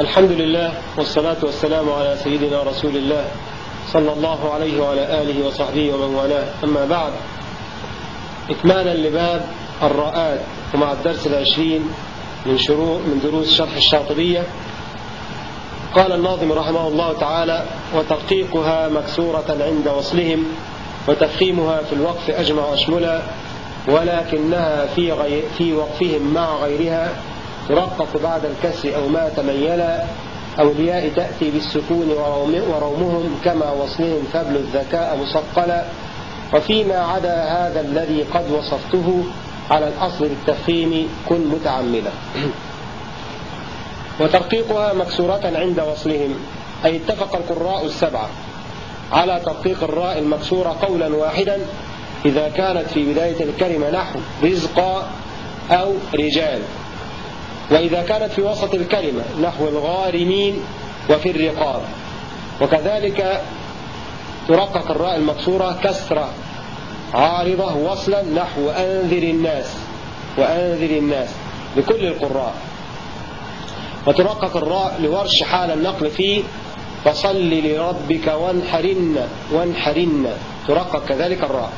الحمد لله والصلاة والسلام على سيدنا رسول الله صلى الله عليه وعلى آله وصحبه ومن والاه. أما بعد إكمالا لباب الراءات ومع الدرس العشرين من شروع من دروس شرح الشاطبية. قال الناظم رحمه الله تعالى وترقيقها مكسورة عند وصلهم وتفخيمها في الوقف أجمع أشملا ولكنها في, غير في وقفهم مع غيرها ترقق بعد الكسر أو ما تميلا أو الياء تأتي بالسكون ورومهم كما وصلهم فبل الذكاء مثقلا وفيما عدا هذا الذي قد وصفته على الأصل بالتفخيم كن متعملا وترقيقها مكسورة عند وصلهم أي اتفق القراء السبعة على ترقيق الراء المكسورة قولا واحدا إذا كانت في بداية الكلمة نحو رزقا أو رجال. وإذا كانت في وسط الكلمة نحو الغارمين وفي الرقاب. وكذلك ترقق الراء المكسورة كسرة عارضة وصلا نحو أنذر الناس وأنذر الناس لكل القراء. وترقق الراء لورش حال النقل فيه فصل لربك وانحرن وانحرن. ترقق كذلك الراء.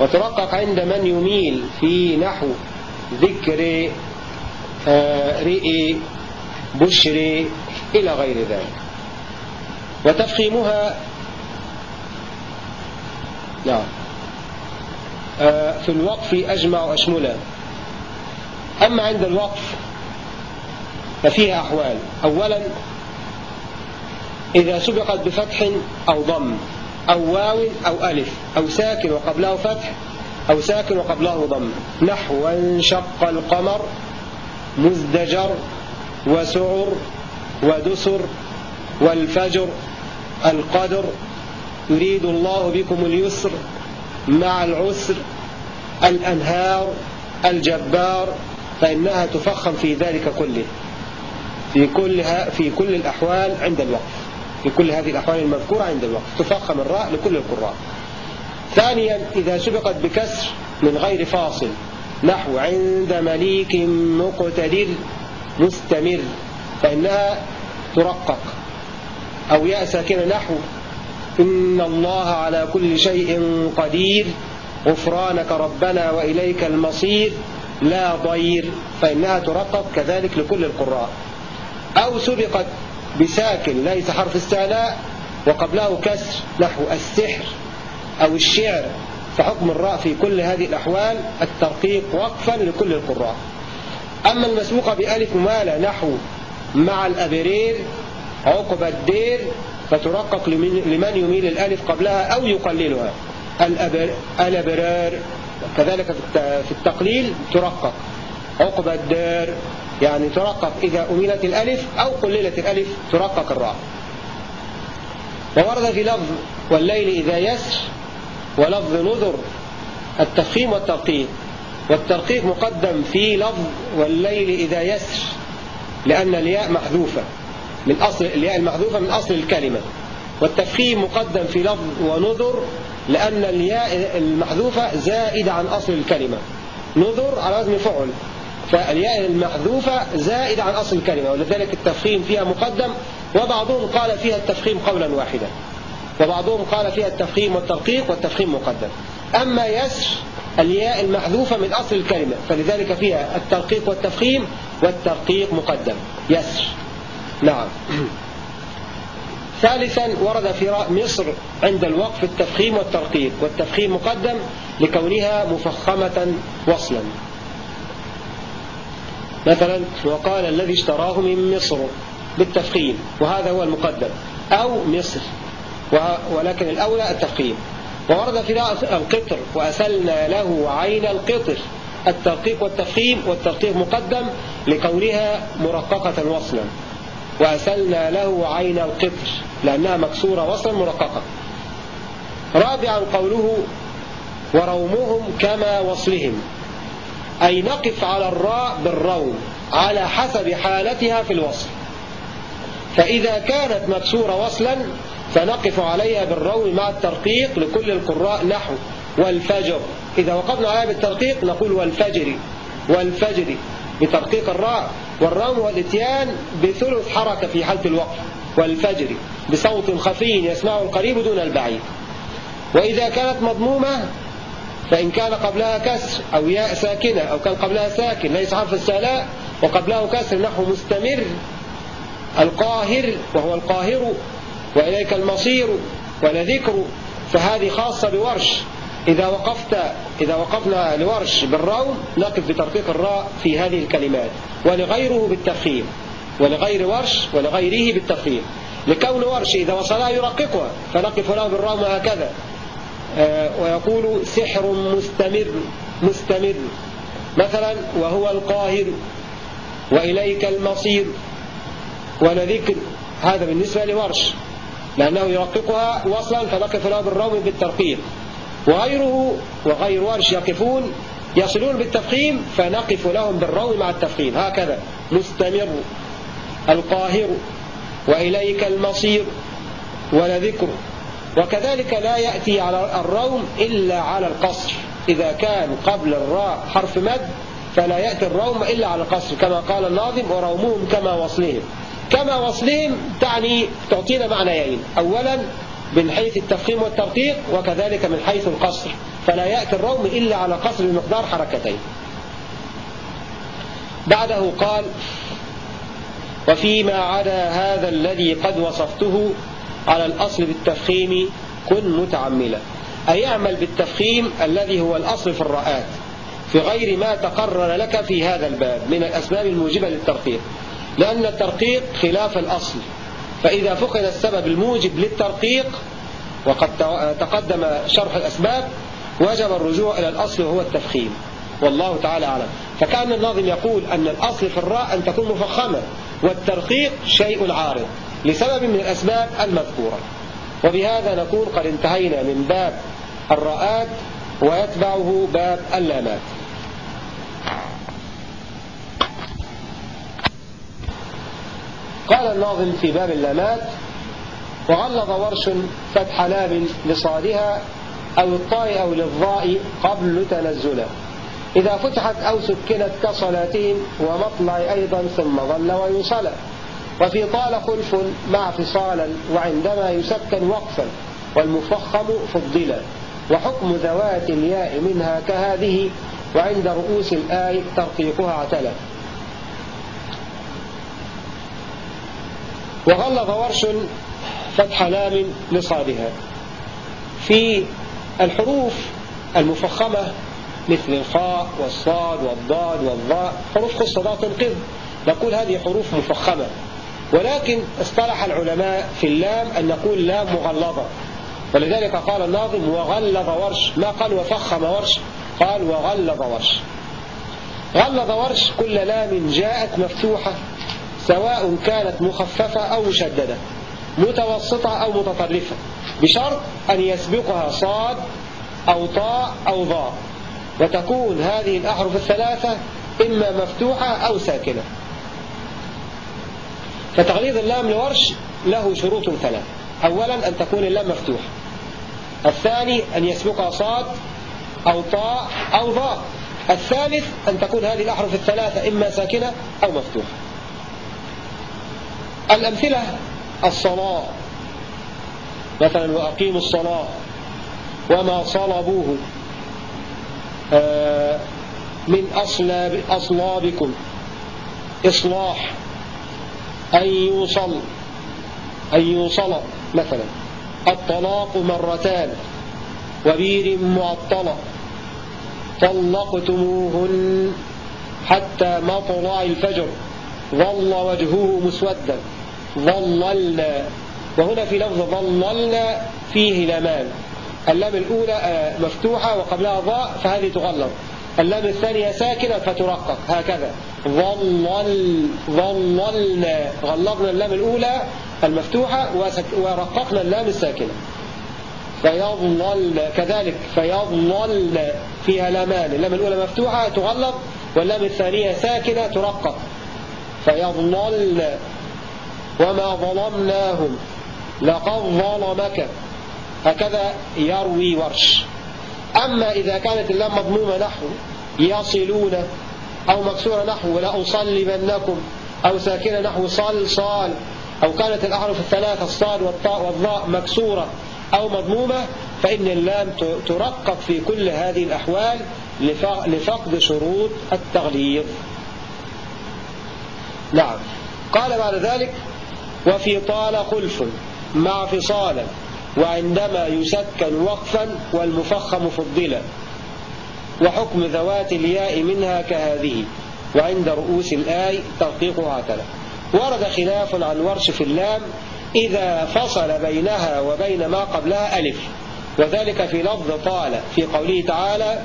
وترقق عند من يميل في نحو ذكر رئي بشري إلى غير ذلك. وتفخيمها نعم في الوقف أجمع أشملا أما عند الوقف ففيها أحوال. أولا إذا سبقت بفتح أو ضم أو واو أو ألف أو ساكن وقبله فتح أو ساكن وقبله ضم. نحو انشق القمر مزدجر وسعر ودسر والفجر القدر يريد الله بكم اليسر مع العسر الأنهار الجبار فإنها تفخم في ذلك كله في كل, في كل الأحوال عند الوقف. في كل هذه الأحوال المذكورة عند الوقف. تفخم الراء لكل القراء. ثانيا إذا سبقت بكسر من غير فاصل نحو عند مليك مقتدر مستمر فإنها ترقق. أو ياء ساكنة نحو إن الله على كل شيء قدير غفرانك ربنا وإليك المصير لا ضير فإنها ترقق كذلك لكل القراء. أو سبقت بساكن ليس حرف استعلاء وقبله كسر نحو السحر أو الشعر. فحكم الراء في كل هذه الأحوال الترقيق وقفا لكل القراء. أما المسبوقة بألف مالة نحو مع الأبرير عقب الدير فترقق لمن يميل الألف قبلها أو يقللها. الأبرار كذلك في التقليل ترقق. عقب الدار يعني ترقق إذا أميلت الألف أو قللت الألف ترقق الراء. وورد في لفظ والليل إذا يسر ولفظ نذر التفخيم والترقيق. والترقيق مقدم في لفظ والليل إذا يسر لأن الياء محذوفة. من أصل الياء المحذوفة من أصل الكلمة. والتفخيم مقدم في لفظ ونذر لأن الياء المحذوفة زائدة عن أصل الكلمة. نذر على وزن فعل. فالياء المحذوفة زائدة عن أصل الكلمة ولذلك التفخيم فيها مقدم وبعضهم قال فيها التفخيم قولا واحدا. وبعضهم قال فيها التفخيم والترقيق والتفخيم مقدم. أما يسر الياء المحذوفة من أصل الكلمة فلذلك فيها الترقيق والتفخيم والترقيق مقدم. يسر. نعم. ثالثا ورد في راء مصر عند الوقف التفخيم والترقيق والتفخيم مقدم لكونها مفخمة وصلا. مثلا وقال الذي اشتراه من مصر بالتفخيم وهذا هو المقدم. أو مصر. ولكن الأولى التفخيم وورد في القطر وأسلنا له عين القطر. الترقيق والتفخيم والترقيق مقدم لكونها مرققة وصلا. وأسلنا له عين القطر لأنها مكسورة وصلا مرققة. رابعا قوله ورومهم كما وصلهم أي نقف على الراء بالروم على حسب حالتها في الوصل. فإذا كانت مكسورة وصلا فنقف عليها بالروم مع الترقيق لكل القراء نحو والفجر. إذا وقفنا عليها بالترقيق نقول والفجر والفجر بترقيق الراء والروم والإتيان بثلث حركة في حالة الوقف. والفجر بصوت خفي يسمعه القريب دون البعيد. وإذا كانت مضمومة فإن كان قبلها كسر أو ياء ساكنة أو كان قبلها ساكن ليس حرف السلاء وقبله كسر نحو مستمر القاهر وهو القاهر وإليك المصير ولذكر فهذه خاصة بورش. إذا وقفت إذا وقفنا لورش بالروم نقف بترقيق الراء في هذه الكلمات. ولغيره بالتفخيم ولغير ورش ولغيره بالتفخيم لكون ورش إذا وصلها يرققها فنقف له بالروم هكذا. آه، ويقول سحر مستمر مستمر. مثلا وهو القاهر. وإليك المصير. ولذكر هذا بالنسبة لورش لأنه يرققها وصلا فنقف له بالروم بالترقيق وغيره وغير ورش يقفون يصلون بالتفخيم فنقف لهم بالروم مع التفخيم هكذا. مستمر. القاهر. وإليك المصير. ولذكر. وكذلك لا يأتي على الروم إلا على القصر. إذا كان قبل الراء حرف مد فلا يأتي الروم إلا على القصر كما قال الناظم ورومهم كما وصلهم. كما وصلهم تعني تعطينا معنيين. أولا من حيث التفخيم والترقيق وكذلك من حيث القصر. فلا يأتي الروم إلا على قصر بمقدار حركتين. بعده قال وفيما عدا هذا الذي قد وصفته على الأصل بالتفخيم كن متعملا. أي اعمل بالتفخيم الذي هو الأصل في الرآت. في غير ما تقرر لك في هذا الباب من الأسباب الموجبة للترقيق. لأن الترقيق خلاف الأصل. فإذا فقد السبب الموجب للترقيق وقد تقدم شرح الأسباب وجب الرجوع إلى الأصل وهو التفخيم. والله تعالى أعلم. فكأن الناظم يقول أن الأصل في الراء أن تكون مفخمة والترقيق شيء عارض لسبب من الأسباب المذكورة. وبهذا نكون قد انتهينا من باب الراءات ويتبعه باب اللامات. قال الناظم في باب اللامات وغلظ ورش فتح لام لصادها أو الطاء أو للضاء قبل تنزلا إذا فتحت أو سكنت كصلاتهم ومطلع أيضا ثم ظل ويصلى. وفي طال خلف مع فصالا وعندما يسكن وقفا والمفخم فضلا. وحكم ذوات الياء منها كهذه وعند رؤوس الآي ترقيقها اعتلى. وغلظ ورش فتح لام لصادها. في الحروف المفخمة مثل الخاء والصاد والضاد والضاء حروف خصة تنقذ نقول هذه حروف مفخمة. ولكن اصطلح العلماء في اللام أن نقول لام مغلظة. ولذلك قال الناظم وغلظ ورش. ما قال وفخم ورش؟ قال وغلظ ورش. غلظ ورش كل لام جاءت مفتوحة. سواء كانت مخففة أو مشددة متوسطة أو متطرفة بشرط أن يسبقها صاد أو طاء أو ضاء وتكون هذه الأحرف الثلاثة إما مفتوحة أو ساكنة. فتغليظ اللام لورش له شروط ثلاث. أولا أن تكون اللام مفتوحة. الثاني أن يسبقها صاد أو طاء أو ضاء. الثالث أن تكون هذه الأحرف الثلاثة إما ساكنة أو مفتوحة. الأمثلة الصلاة. مثلا وأقيموا الصلاة وما صلبوه آه، من أصلاب أصلابكم. إصلاح أن يوصل أن يوصل مثلا. الطلاق مرتان وبير معطلة طلقتموهن حتى مطلع الفجر. ظل وجهه مسودا. ظللنا. وهنا في لفظ ظللنا فيه لمان. اللام الأولى آه، مفتوحة وقبلها ضاء فهذه تغلط اللام الثانية ساكنة فترقق. هكذا. ظلل ظللنا. غلظنا اللام الأولى المفتوحة ورققنا اللام الساكنة. فيظلل كذلك فيظلل فيها لامان اللام الأولى مفتوحة تغلط واللام الثانية ساكنة ترقق. فيظلل وما ظلمناهم لقد ظلمك. هكذا يروي ورش. أما إذا كانت اللام مضمومة نحو يصلون أو مكسورة نحو لأصلبنكم أو ساكنة نحو صل صال أو كانت الأحرف الثلاثة الصاد والطاء والضاء مكسورة أو مضمومة فإن اللام ترقق في كل هذه الأحوال لفقد شروط التغليظ. نعم. قال بعد ذلك وفي طال خلف مع فصالا وعندما يسكن وقفا والمفخم فضلا. وحكم ذوات الياء منها كهذه وعند رؤوس الآي ترقيقها هكذا. ورد خلاف عن ورش في اللام إذا فصل بينها وبين ما قبلها ألف. وذلك في لفظ طال في قوله تعالى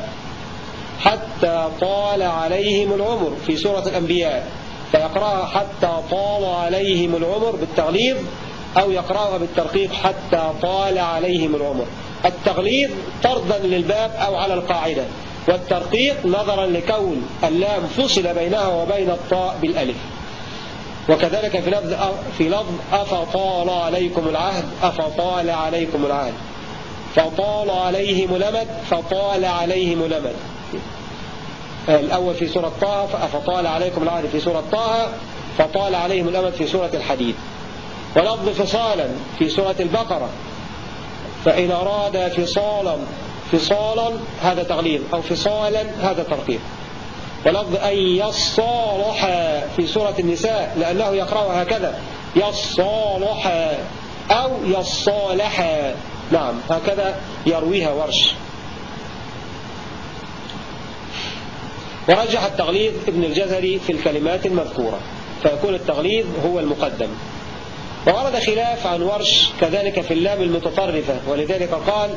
حتى طال عليهم العمر في سورة الأنبياء. فيقرأها حتى طال عليهم العمر بالتغليظ أو يقرأها بالترقيق حتى طال عليهم العمر. التغليظ طردا للباب أو على القاعدة والترقيق نظرا لكون اللام فصل بينها وبين الطاء بالألف. وكذلك في لفظ في لفظ أفطال عليكم العهد أفطال عليكم العهد. فطال عليهم الأمد فطال عليهم الأمد الأول في سورة طه فطال عليكم العهد في سورة طه فطال عليهم الأمد في سورة الحديد. ولفظ فصالا في سورة البقرة. فإن أراد فصالا فصالا هذا تغليظ أو فصالا هذا ترقيق ولفظ أن يصالح في سورة النساء لأنه يقرأ هكذا يصالح أو يصالح. نعم هكذا يرويها ورش. ورجح التغليظ ابن الجزري في الكلمات المذكورة فيكون التغليظ هو المقدم. وورد خلاف عن ورش كذلك في اللام المتطرفة ولذلك قال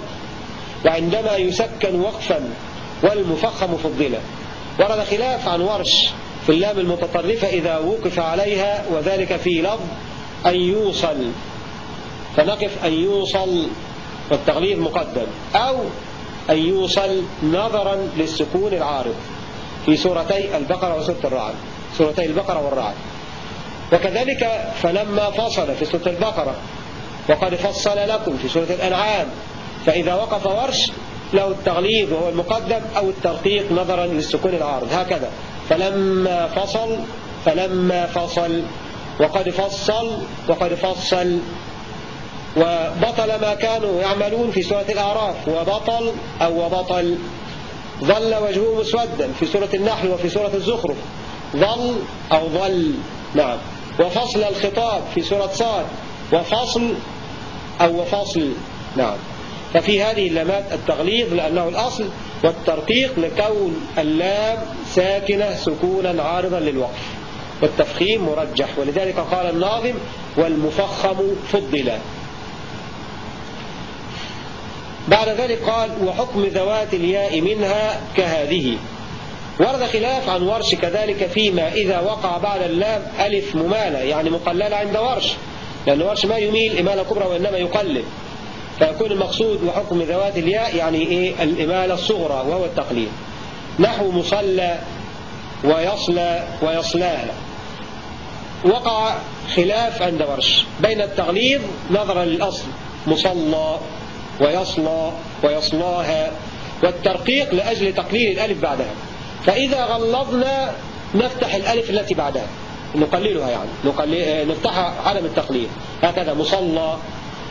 وعندما يسكن وقفا والمفخم فضلا ورد خلاف عن ورش في اللام المتطرفة إذا وقف عليها وذلك في لفظ أن يوصل فنقف أن يوصل والتغليظ مقدم أو أن يوصل نظرا للسكون العارض في سورتي البقرة وسورة الرعد. سورتي البقرة والرعد. وكذلك فلما فصل في سورة البقرة وقد فصل لكم في سورة الأنعام. فإذا وقف ورش له التغليظ وهو المقدم أو الترقيق نظرا للسكون العارض هكذا. فلما فصل فلما فصل. وقد فصل وقد فصل. وبطل ما كانوا يعملون في سورة الأعراف. وبطل أو وبطل. ظل وجهه مسودا في سورة النحل وفي سورة الزخرف. ظل أو ظل نعم. وفصل الخطاب في سورة صاد. وفصل أو وفصل نعم. ففي هذه اللامات التغليظ لأنه الأصل والترقيق لكون اللام ساكنة سكونا عارضا للوقف. والتفخيم مرجح ولذلك قال الناظم والمفخم فضلا. بعد ذلك قال وحكم ذوات الياء منها كهذه. ورد خلاف عن ورش كذلك فيما إذا وقع بعد اللام ألف ممالة يعني مقللة عند ورش. لأن ورش ما يميل إمالة كبرى وإنما يقلل. فيكون المقصود وحكم ذوات الياء يعني إيه؟ الإمالة الصغرى وهو التقليل. نحو مصلى ويصلى ويصلاها. وقع خلاف عند ورش. بين التغليظ نظرا للأصل مصلى ويصلى ويصلاها والترقيق لأجل تقليل الألف بعدها. فإذا غلظنا نفتح الألف التي بعدها. نقللها يعني. نقلل نفتحها علم التقليل. هكذا مصلى.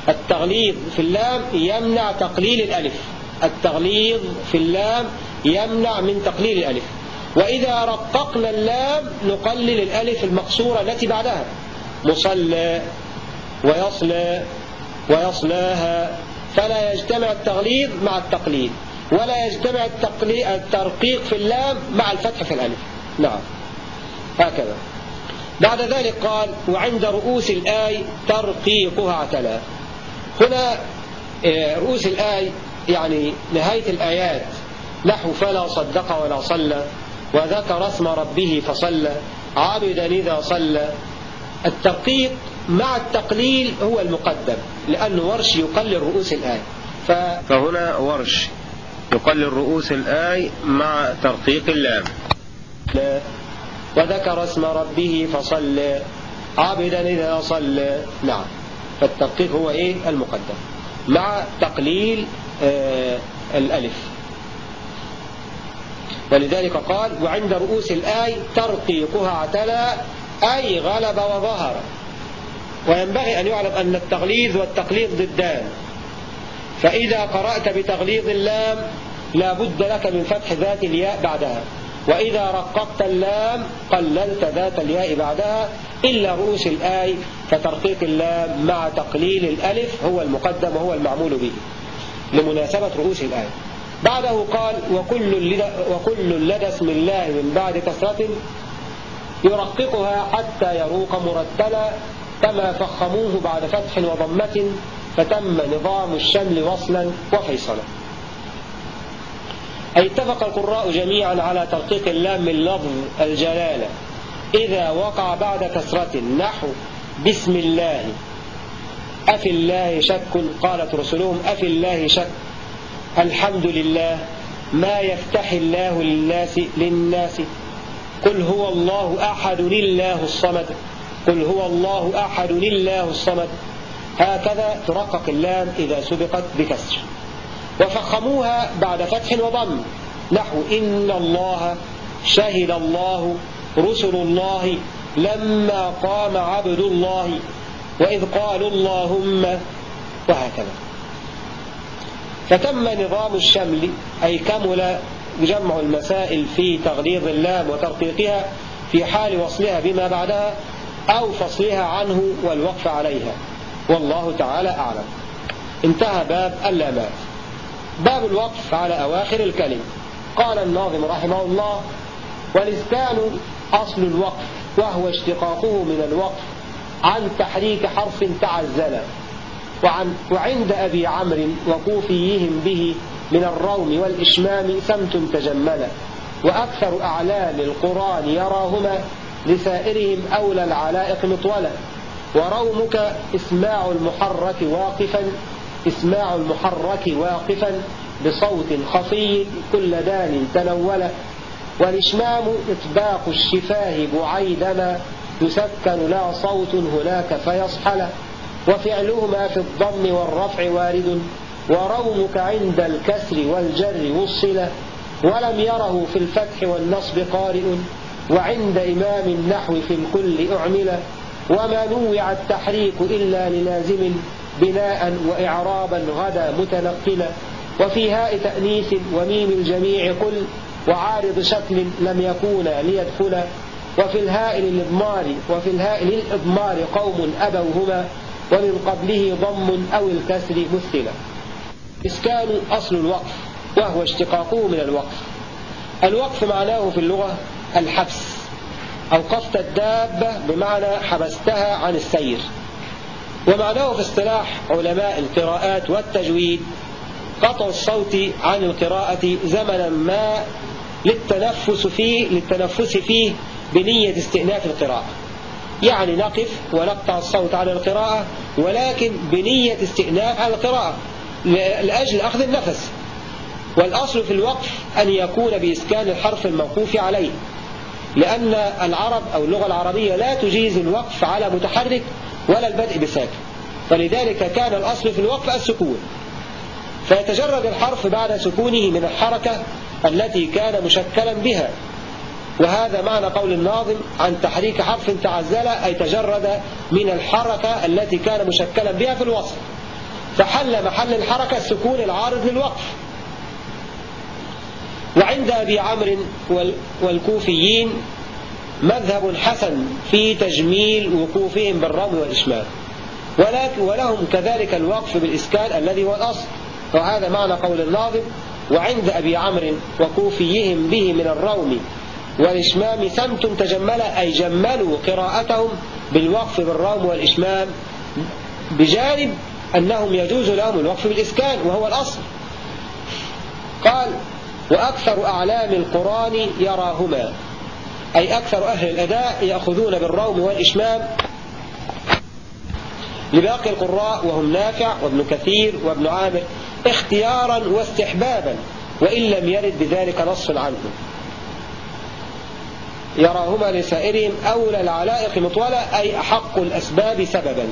التغليظ في اللام يمنع تقليل الألف. التغليظ في اللام يمنع من تقليل الألف. وإذا رققنا اللام نقلل الألف المقصورة التي بعدها. مصلى ويصلى ويصلاها فلا يجتمع التغليظ مع التقليد ولا يجتمع الترقيق في اللام مع الفتح في الألف. نعم. هكذا. بعد ذلك قال وعند رؤوس الآي ترقيقها اعتلى. هنا آه، رؤوس الآي يعني نهاية الآيات. نحو فلا صدق ولا صلى وذكر اسم ربه فصلى عابدا إذا صلى. الترقيق مع التقليل هو المقدم لأن ورش يقلل رؤوس الآية ف... فهنا ورش يقلل رؤوس الآي مع ترقيق اللام. لا وذكر اسم ربه فصلى عابدا إذا صلى نعم. فالترقيق هو إيه؟ المقدم. مع تقليل آه الألف. ولذلك قال وعند رؤوس الآي ترقيقها اعتلى أي غلب وظهر. وينبغي أن يعلم أن التغليظ والتقليد ضدان. فإذا قرأت بتغليظ اللام لا بد لك من فتح ذات الياء بعدها. وإذا رققت اللام قللت ذات الياء بعدها إلا رؤوس الآي فترقيق اللام مع تقليل الألف هو المقدم وهو المعمول به. لمناسبة رؤوس الآية بعده قال وكل لدى, وكل لدى اسم الله من بعد كسرة يرققها حتى يروق مرتلا كما فخموه بعد فتح وضمة فتم نظام الشمل وصلا وفيصلا. أي اتفق القراء جميعا على ترقيق اللام من لفظ الجلالة إذا وقع بعد كسرة نحو بسم الله. أفي الله شك قالت رسلهم أفي الله شك. الحمد لله ما يفتح الله للناس للناس. قل هو الله أحد لله الصمد. قل هو الله أحد لله الصمد. هكذا ترقق اللام إذا سبقت بكسر. وفخموها بعد فتح وضم. نحو إن الله شهد الله رسل الله لما قام عبد الله وإذ قالوا اللهم وهكذا. فتم نظام الشمل أي كمل جمع المسائل في تغليظ اللام وترقيقها في حال وصلها بما بعدها. أو فصلها عنه والوقف عليها. والله تعالى أعلم. انتهى باب اللامات. باب الوقف على أواخر الكلم. قال الناظم رحمه الله والإسكان أصل الوقف وهو اشتقاقه من الوقف عن تحريك حرف تعزل وعن وعند أبي عمرو وكوفيهم به من الروم والإشمام سمت تجمل وأكثر أعلام القرآن يراهما لسائرهم أولى العلائق مطولا. ورومك إسماع المحرك واقفا إسماع المحرك واقفا بصوت خفي كل دان تنول والإشمام إطباق الشفاه بعيدما يسكن لا صوت هناك فيصحل. وفعلهما في الضم والرفع وارد. ورومك عند الكسر والجر وصل. ولم يره في الفتح والنصب قارئ. وعند إمام النحو في الكل أعمل وما نوع التحريك إلا للازم بناء وإعرابا غدا متنقلا وفي هاء تأنيث وميم الجميع قل وعارض شكل لم يكون ليدخلا وفي الهاء للإضمار وفي الهاء للإضمار قوم أبوهما ومن قبله ضم أو الكسر مثلا إسكان أصل الوقف وهو اشتقاقه من الوقف. الوقف معناه في اللغة الحبس أوقفت الدابة بمعنى حبستها عن السير. ومعناه في اصطلاح علماء القراءات والتجويد قطع الصوت عن القراءة زمنا ما للتنفس فيه للتنفس فيه بنية استئناف القراءة. يعني نقف ونقطع الصوت على القراءة ولكن بنية استئناف القراءة لأجل أخذ النفس. والأصل في الوقف أن يكون بإسكان الحرف الموقوف عليه لأن العرب أو اللغة العربية لا تجيز الوقف على متحرك ولا البدء بساكن فلذلك كان الأصل في الوقف السكون. فيتجرد الحرف بعد سكونه من الحركة التي كان مشكلا بها. وهذا معنى قول الناظم عن تحريك حرف تعزل أي تجرد من الحركة التي كان مشكلا بها في الوصف. فحل محل الحركة السكون العارض للوقف. وعند أبي عمرو والكوفيين مذهب حسن في تجميل وقوفهم بالرمل والإشمال. ولكن ولهم كذلك الوقف بالإسكان الذي هو الأصل. وهذا معنى قول الناظم وعند أبي عمرو وكوفيهم به من الروم والإشمام سمت تجمل أي جملوا قراءتهم بالوقف بالروم والإشمام بجانب أنهم يجوز لهم الوقف بالإسكان وهو الأصل. قال وأكثر أعلام القرآن يراهما. أي أكثر أهل الأداء يأخذون بالروم والإشمام لباقي القراء وهم نافع وابن كثير وابن عامر اختيارا واستحبابا وإن لم يرد بذلك نص عنه. يراهما لسائرهم أولى العلائق مطولة أي أحق الأسباب سببا.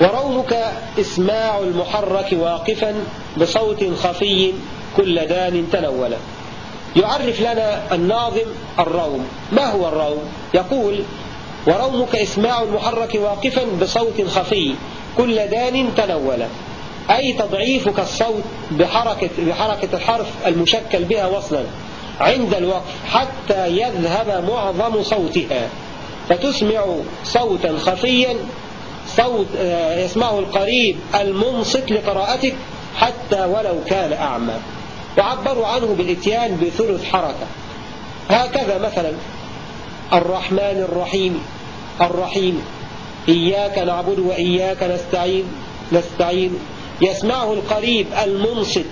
ورومك إسماع المحرك واقفا بصوت خفي كل دان تنولا يعرف لنا الناظم الروم. ما هو الروم؟ يقول ورومك إسماع المحرك واقفا بصوت خفي كل دان تنولا أي تضعيفك الصوت بحركة, بحركة الحرف المشكل بها وصلا عند الوقف حتى يذهب معظم صوتها. فتسمع صوتا خفيا صوت آه، يسمعه القريب المنصت لقراءتك حتى ولو كان أعمى. وعبروا عنه بالإتيان بثلث حركة. هكذا مثلا الرحمن الرحيم الرحيم. إياك نعبد وإياك نستعين نستعين. يسمعه القريب المنصت.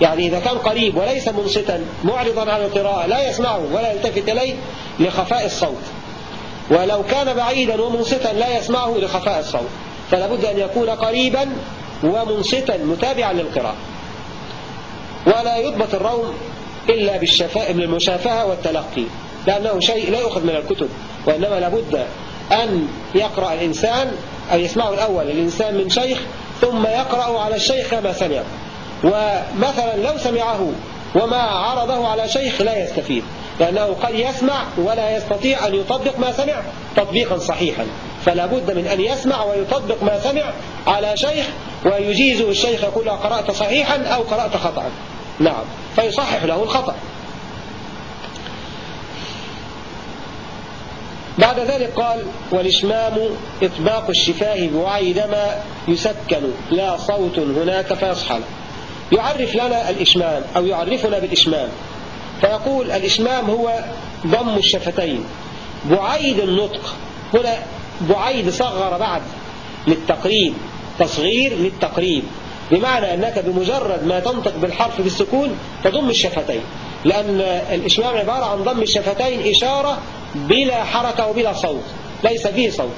يعني إذا كان قريب وليس منصتا معرضا عن القراءة لا يسمعه ولا يلتفت إليه لخفاء الصوت. ولو كان بعيدا ومنصتا لا يسمعه لخفاء الصوت. فلا بد أن يكون قريبا ومنصتا متابعا للقراءة. ولا يضبط الروم إلا بالمشافهة والتلقي لأنه شيء لا يؤخذ من الكتب وإنما لابد أن يقرأ الإنسان أو يسمعه الأول الإنسان من شيخ ثم يقرأ على الشيخ كما سمع. ومثلا لو سمعه وما عرضه على شيخ لا يستفيد لأنه قد يسمع ولا يستطيع أن يطبق ما سمع تطبيقا صحيحا. فلا بد من أن يسمع ويطبق ما سمع على شيخ ويجيزه الشيخ يقول قرأت صحيحا أو قرأت خطأ. نعم فيصحح له الخطأ. بعد ذلك قال والإشمام إطباق الشفاه بوعي دم يسكن لا صوت هناك فيصحل يعرف لنا الإشمام أو يعرفنا بالإشمام. فيقول الإشمام هو ضم الشفتين. بعيد النطق هنا بعيد صغر بعد للتقريب. تصغير للتقريب. بمعنى أنك بمجرد ما تنطق بالحرف بالسكون تضم الشفتين. لأن الإشمام عبارة عن ضم الشفتين إشارة بلا حركة وبلا صوت. ليس فيه صوت.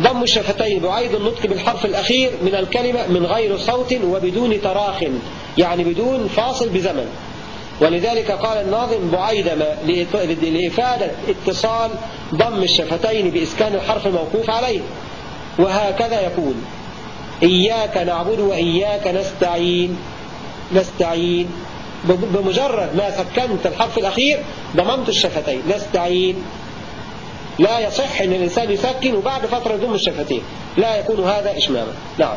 ضم الشفتين بعيد النطق بالحرف الأخير من الكلمة من غير صوت وبدون تراخ. يعني بدون فاصل بزمن. ولذلك قال الناظم بعيدما لإفادة اتصال ضم الشفتين بإسكان الحرف الموقوف عليه. وهكذا يقول إياك نعبد وإياك نستعين. نستعين. بمجرد ما سكنت الحرف الأخير ضممت الشفتين. نستعين. لا يصح أن الإنسان يسكن وبعد فترة يضم الشفتين. لا يكون هذا إشماما. نعم.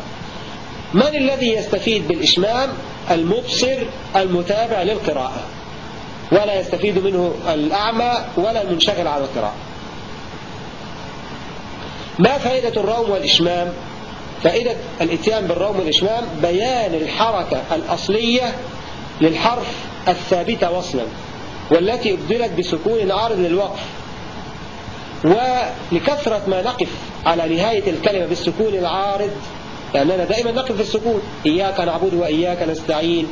من الذي يستفيد بالإشمام؟ المبصر المتابع للقراءة. ولا يستفيد منه الأعمى ولا المنشغل على القراءة. ما فائدة الروم والإشمام؟ فائدة الإتيان بالروم والإشمام بيان الحركة الأصلية للحرف الثابتة وصلا والتي أبدلت بسكون عارض للوقف. ولكثرة ما نقف على نهاية الكلمة بالسكون العارض لأننا دائما نقف في السكون. إياك نعبد وإياك نستعين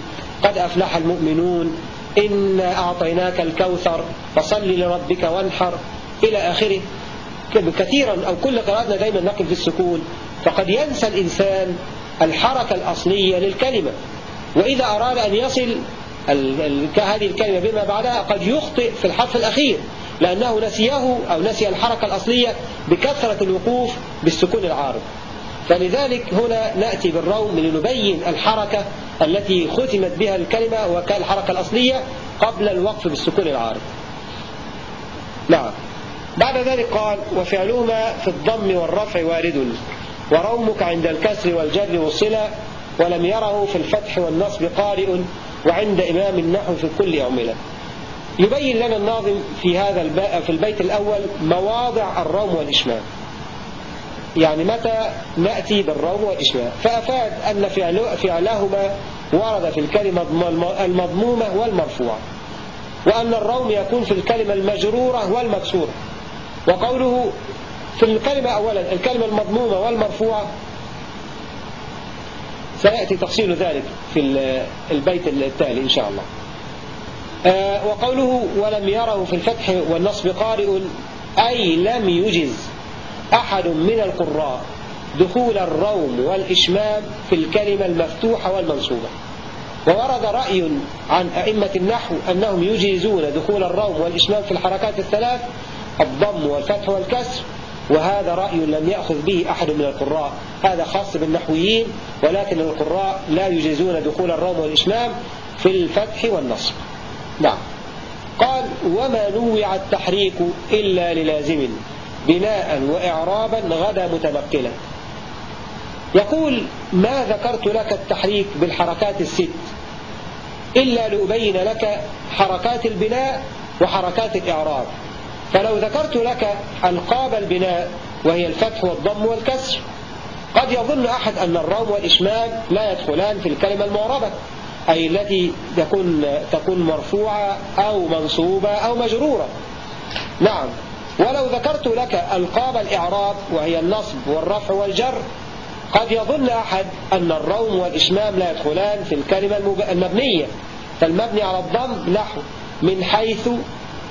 قد أفلح المؤمنون إنا أعطيناك الكوثر فصل لربك وانحر. إلى آخره. كثيرا أو كل قراءتنا دائما نقف في السكون. فقد ينسى الإنسان الحركة الأصلية للكلمة. وإذا أراد أن يصل هذه الكلمة بما بعدها قد يخطئ في الحرف الأخير لأنه نسيه أو نسي الحركة الأصلية بكثرة الوقوف بالسكون العارض. فلذلك هنا نأتي بالروم لنبين الحركة التي ختمت بها الكلمة وكالحركة الأصلية قبل الوقف بالسكون العارض. نعم. بعد ذلك قال وفعلهما في الضم والرفع وارد ورومك عند الكسر والجر والصلة ولم يره في الفتح والنصب قارئ وعند إمام النحو في كل أعملة يبين لنا الناظم في هذا في البيت الأول مواضع الروم والإشمام يعني متى نأتي بالروم والإشمام فأفاد أن فعلهما ورد في الكلمة المضمومة والمرفوعة وأن الروم يكون في الكلمة المجرورة والمكسورة. وقوله في الكلمة أولا الكلمة المضمومة والمرفوعة سيأتي تفصيل ذلك في البيت التالي إن شاء الله. آه، وقوله ولم يره في الفتح والنصب قارئ أي لم يجز أحد من القراء دخول الروم والإشمام في الكلمة المفتوحة والمنصوبة. وورد رأي عن أئمة النحو أنهم يجيزون دخول الروم والإشمام في الحركات الثلاث الضم والفتح والكسر وهذا رأي لم يأخذ به أحد من القراء. هذا خاص بالنحويين ولكن القراء لا يجيزون دخول الروم والإشمام في الفتح والنصب. نعم. قال وما نوع التحريك إلا للازم بناء وإعرابا غدا متنقلا يقول ما ذكرت لك التحريك بالحركات الست إلا لأبين لك حركات البناء وحركات الإعراب. فلو ذكرت لك ألقاب البناء وهي الفتح والضم والكسر قد يظن أحد أن الروم والإشمام لا يدخلان في الكلمة المعربة أي التي تكون, تكون مرفوعة أو منصوبة أو مجرورة. نعم. ولو ذكرت لك ألقاب الإعراب وهي النصب والرفع والجر قد يظن أحد أن الروم والإشمام لا يدخلان في الكلمة المبنية. فالمبني على الضم نحو من حيث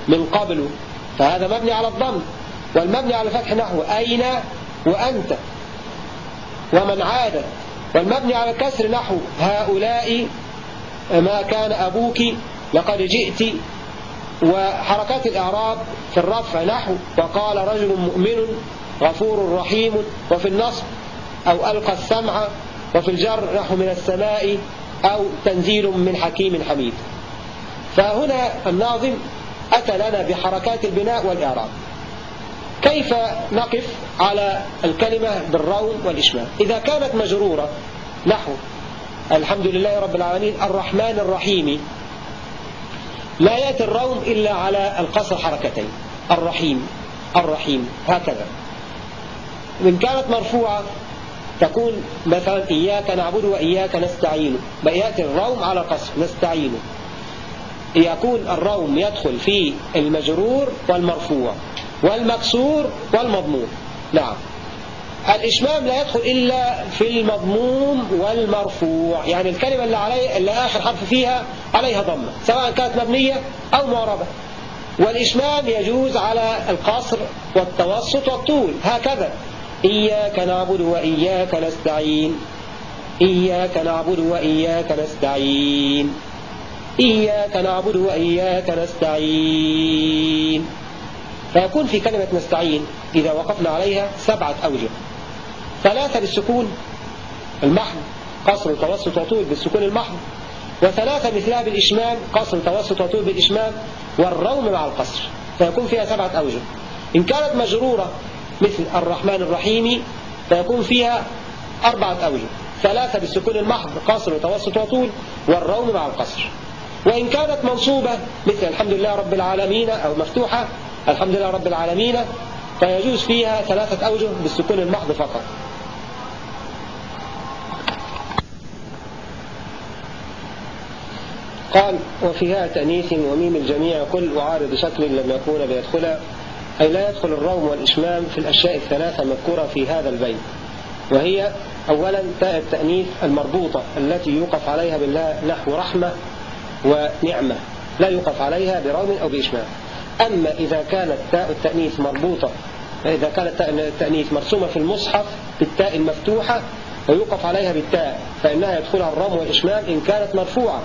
من قبل. فهذا مبني على الضم والمبني على الفتح نحو. أين وأنت؟ ومن عاد؟ والمبني على الكسر نحو. هؤلاء ما كان أبوك لقد جئت. وحركات الإعراب في الرفع نحو. وقال رجل مؤمن غفور رحيم وفي النصب أو ألقى السمع وفي الجر نحو من السماء أو تنزيل من حكيم حميد. فهنا الناظم أتى لنا بحركات البناء والإعراب. كيف نقف على الكلمة بالروم والإشمام إذا كانت مجرورة نحو الحمد لله رب العالمين الرحمن الرحيم. لا يأتي الروم إلا على القصر حركتين الرحيم الرحيم هكذا. إن كانت مرفوعة تكون مثلا إياك نعبد وإياك نستعين. يأتي الروم على قصر نستعين. يكون الروم يدخل في المجرور والمرفوع والمكسور والمضموم. نعم. الإشمام لا يدخل إلا في المضموم والمرفوع. يعني الكلمة اللي, علي اللي آخر حرف فيها عليها ضمة سواء كانت مبنية أو معربة. والإشمام يجوز على القصر والتوسط والطول. هكذا. إياك نعبد وإياك نستعين. إياك نعبد وإياك نستعين. إياك نعبد وإياك نستعين. فيكون في كلمة نستعين إذا وقفنا عليها سبعة أوجه. ثلاثة بالسكون المحض قصر وتوسط وطول بالسكون المحض وثلاثة مثلها بالإشمام قصر وتوسط وطول بالإشمام. والروم مع القصر. فيكون فيها سبعة أوجه. إن كانت مجرورة مثل الرحمن الرحيم فيكون فيها أربعة أوجه. ثلاثة بالسكون المحض قصر وتوسط وطول والروم مع القصر. وإن كانت منصوبة مثل الحمد لله رب العالمين أو مفتوحة الحمد لله رب العالمين فيجوز فيها ثلاثة أوجه بالسكون المحض فقط. قال وفيها تأنيث وميم الجميع كل وعارض شكل لم يكون ليدخل أي لا يدخل الروم والإشمام في الأشياء الثلاثة المذكورة في هذا البيت وهي أولا تاء التأنيث المربوطة التي يوقف عليها بالله نحو رحمة ونعمة لا يوقف عليها بروم أو بإشمام أما إذا كانت تاء التأنيث مربوطة إذا كانت التأنيث مرسومة في المصحف بالتاء المفتوحة ويوقف عليها بالتاء فإنها يدخلها الرم والإشمام إن كانت مرفوعة.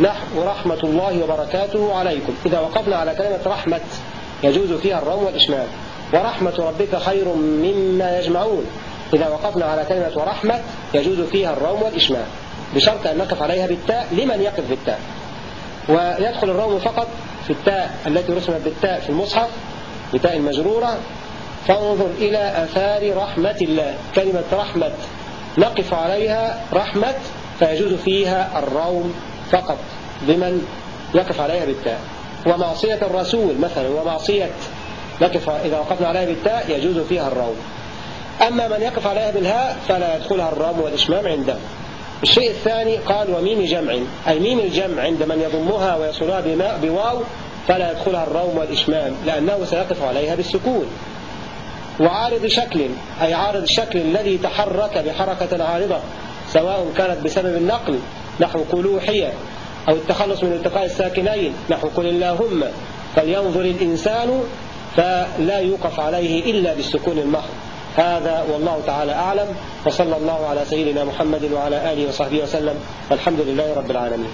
نحو رحمة الله وبركاته عليكم. إذا وقفنا على كلمة رحمة يجوز فيها الروم والإشمام ورحمة ربك خير مما يجمعون. إذا وقفنا على كلمة ورحمة يجوز فيها الروم والإشمام بشرط أن نقف عليها بالتاء لمن يقف بالتاء؟ ويدخل الروم فقط في التاء التي رسمت بالتاء في المصحف بتاء المجرورة. فانظر إلى أثار رحمة الله. كلمة رحمة نقف عليها رحمة فيجوز فيها الروم فقط بمن يقف عليها بالتاء. ومعصية الرسول مثلا ومعصية نقف إذا وقفنا عليها بالتاء يجوز فيها الروم. أما من يقف عليها بالهاء فلا يدخلها الروم والإشمام عنده الشيء الثاني قال وميم جمع أي ميم الجمع عند من يضمها ويصلها بماء بواو فلا يدخلها الروم والإشمام لأنه سيقف عليها بالسكون. وعارض شكل أي عارض الشكل الذي تحرك بحركة عارضة سواء كانت بسبب النقل نحو قلوحية أو التخلص من التقاء الساكنين نحو قل اللهم. فلينظر الإنسان فلا يوقف عليه إلا بالسكون المحض. هذا والله تعالى أعلم وصلى الله على سيدنا محمد وعلى آله وصحبه وسلم والحمد لله رب العالمين.